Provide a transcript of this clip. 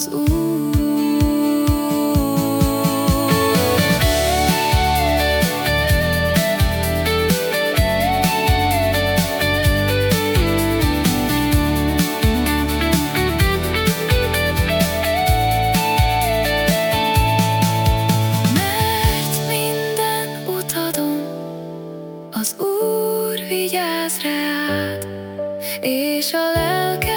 az út. Az Úr vigyáz rád, és a lelke